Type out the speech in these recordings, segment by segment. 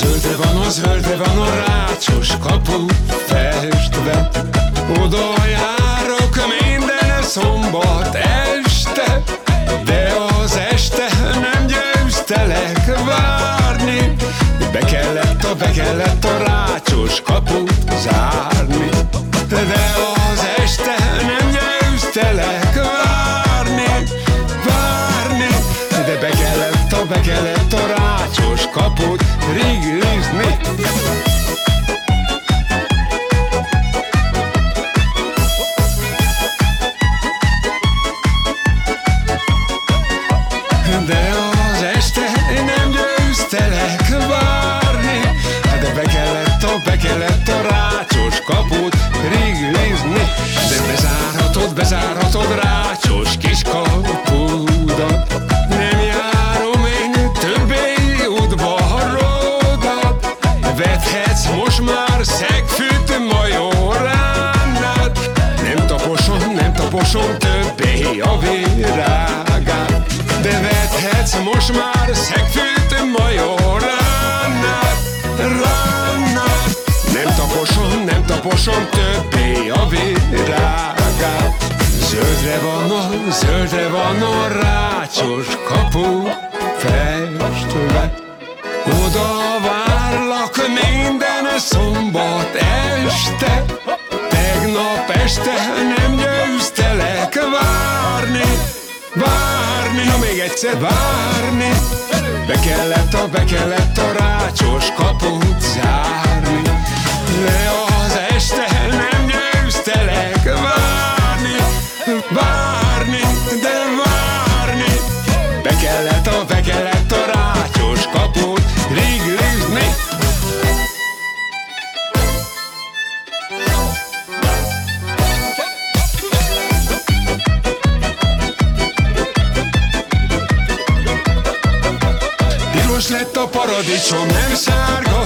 Zöldre van a zöldre van a rácsos kapu festve Oda járok minden szombat este De az este nem győztelek várni. Be kellett a, be kellett a rácsos kaput zárni De az este nem győztelek várni Várni. De be kellett a, be kellett a rácsos kaput rigrizni most már szegfűt majoránát Ránát Nem taposom, nem taposom többé a virágát Zöldre van a, zöldre van a rácsos kapu festve. Oda várlak minden szombat este. Tegnap este nem győztelek na még egyszer várni. Be kellett a, be kellett a rácsos kaput zárni lett a paradicsom, nem sárga.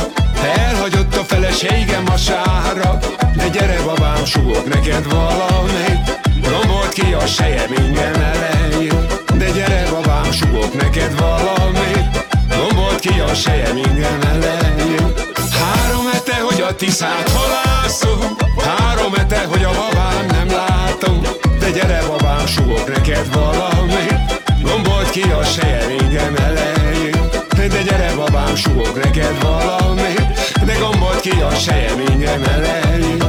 Elhagyott a feleségem a sára. De gyere babám, sugok neked valamit. Rombolt ki a sejem ingem elején. De gyere babám, sugok neked valamit. Rombolt ki a sejem ingem elején. Három hete, hogy a tiszát halászom. Három hete, hogy a babám nem látom. De gyere babám, sugok neked valamit. Gombolt ki a sejem babám, sugok neked valamit De gombolt ki a sejem ingem elején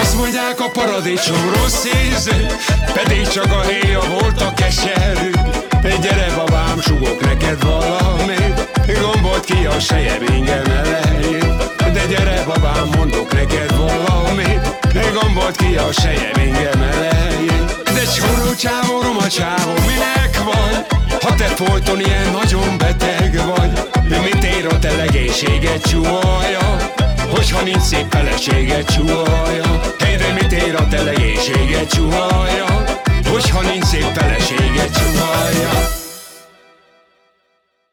Azt mondják a paradicsom rossz ízű Pedig csak a héja volt a keserű. Gyere babám, sugok neked valamit Gombolt ki a sejem ingem neked valamit Gombolt ki a sejem ingem elején De csóró csávó, roma csávó, minek vagy? Ha te folyton ilyen nagyon beteg vagy Mit ér a te legészséged csúvaja? Hogyha nincs szép feleséged csúvaja Hey, de mit ér a te? Hogyha nincs